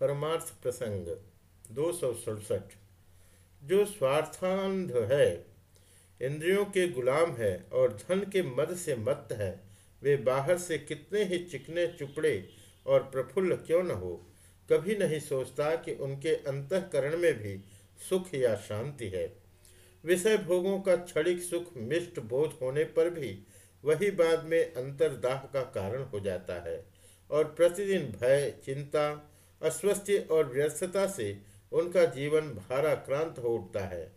परमार्थ प्रसंग, दो सौ सड़सठ। जो स्वार्थांध है, इंद्रियों के गुलाम है और धन के मद से मत है, वे बाहर से कितने ही चिकने चुपड़े और प्रफुल्ल क्यों न हो, कभी नहीं सोचता कि उनके अंतकरण में भी सुख या शांति है। विषय भोगों का क्षणिक सुख मिष्ट बोध होने पर भी वही बाद में अंतर्दाह का कारण हो जाता है और प्रतिदिन भय, चिंता अस्वस्थ्य और व्यस्तता से उनका जीवन भाराक्रांत हो उठता है।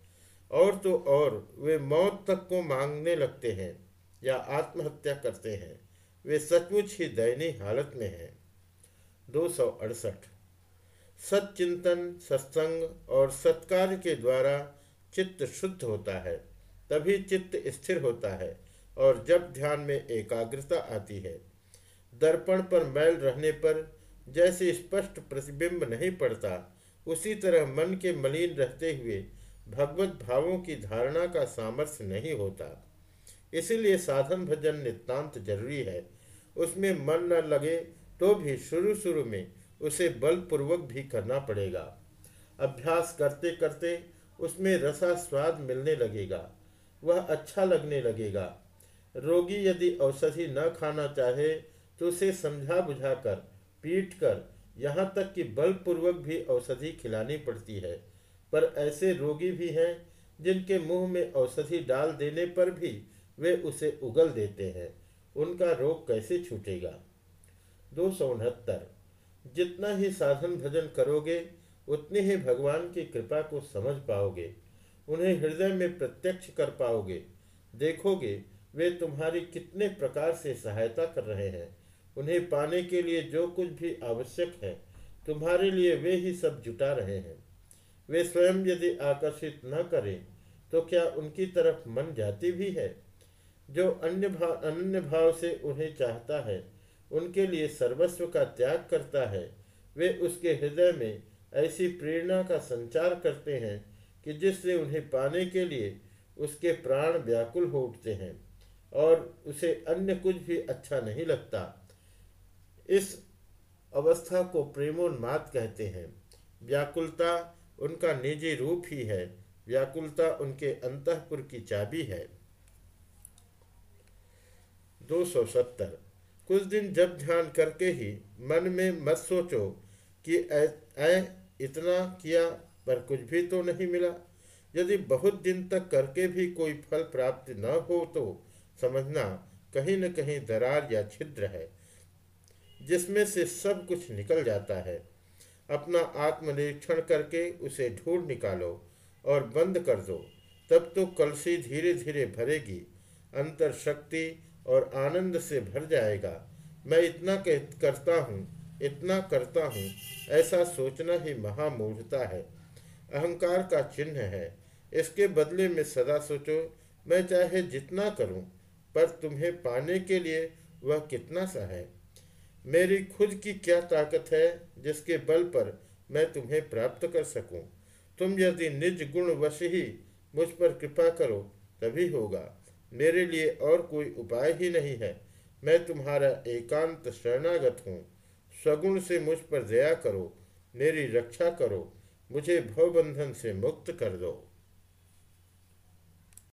और तो और वे मौत तक को मांगने लगते हैं या आत्महत्या करते हैं। वे सचमुच ही दयनीय हालत में हैं। दो सौ अड़सठ। सच्चिंतन, सत्संग और सत्कार्य के द्वारा चित्त शुद्ध होता है, तभी चित्त स्थिर होता है और जब ध्यान में एकाग्रता आती है। दर्पण पर मैल रहने पर जैसे स्पष्ट प्रतिबिंब नहीं पड़ता, उसी तरह मन के मलिन रहते हुए भगवत भावों की धारणा का सामर्थ्य नहीं होता। इसीलिए साधन भजन नितांत ज़रूरी है। उसमें मन न लगे तो भी शुरू शुरू में उसे बलपूर्वक भी करना पड़ेगा। अभ्यास करते करते उसमें रसा स्वाद मिलने लगेगा, वह अच्छा लगने लगेगा। रोगी यदि औषधि न खाना चाहे तो उसे समझा बुझाकर पीट कर यहाँ तक कि बलपूर्वक भी औषधि खिलानी पड़ती है। पर ऐसे रोगी भी हैं, जिनके मुँह में औषधि डाल देने पर भी वे उसे उगल देते हैं। उनका रोग कैसे छूटेगा? दो सौ उनहत्तर। जितना ही साधन भजन करोगे, उतनी ही भगवान की कृपा को समझ पाओगे। उन्हें हृदय में प्रत्यक्ष कर पाओगे। देखोगे, वे तुम्हारी कितने प्रकार से सहायता कर रहे हैं। उन्हें पाने के लिए जो कुछ भी आवश्यक है, तुम्हारे लिए वे ही सब जुटा रहे हैं। वे स्वयं यदि आकर्षित न करें तो क्या उनकी तरफ़ मन जाती भी है? जो अन्य भाव अन्य भाव से उन्हें चाहता है, उनके लिए सर्वस्व का त्याग करता है। वे उसके हृदय में ऐसी प्रेरणा का संचार करते हैं कि जिससे उन्हें पाने के लिए उसके प्राण व्याकुल हो उठते हैं, और उसे अन्य कुछ भी अच्छा नहीं लगता। इस अवस्था को प्रेमोन्माद कहते हैं। व्याकुलता उनका निजी रूप ही है। व्याकुलता उनके अंतपुर की चाबी है। 270 कुछ दिन जब ध्यान करके ही मन में मत सोचो कि ऐ इतना किया पर कुछ भी तो नहीं मिला। यदि बहुत दिन तक करके भी कोई फल प्राप्त न हो तो समझना कहीं न कहीं दरार या छिद्र है। जिसमें से सब कुछ निकल जाता है। अपना आत्मनिरीक्षण करके उसे ढूंढ निकालो और बंद कर दो। तब तो कलसी धीरे धीरे भरेगी अंतर शक्ति और आनंद से भर जाएगा। मैं इतना करता हूँ, इतना करता हूँ, ऐसा सोचना ही महामूढ़ता है। अहंकार का चिन्ह है। इसके बदले में सदा सोचो, मैं चाहे जितना करूँ, पर तुम्हें पाने के लिए वह कितना सा है? मेरी खुद की क्या ताकत है जिसके बल पर मैं तुम्हें प्राप्त कर सकूँ? तुम यदि निज गुण वश ही मुझ पर कृपा करो, तभी होगा। मेरे लिए और कोई उपाय ही नहीं है। मैं तुम्हारा एकांत शरणागत हूँ। स्वगुण से मुझ पर दया करो। मेरी रक्षा करो। मुझे भवबंधन से मुक्त कर दो।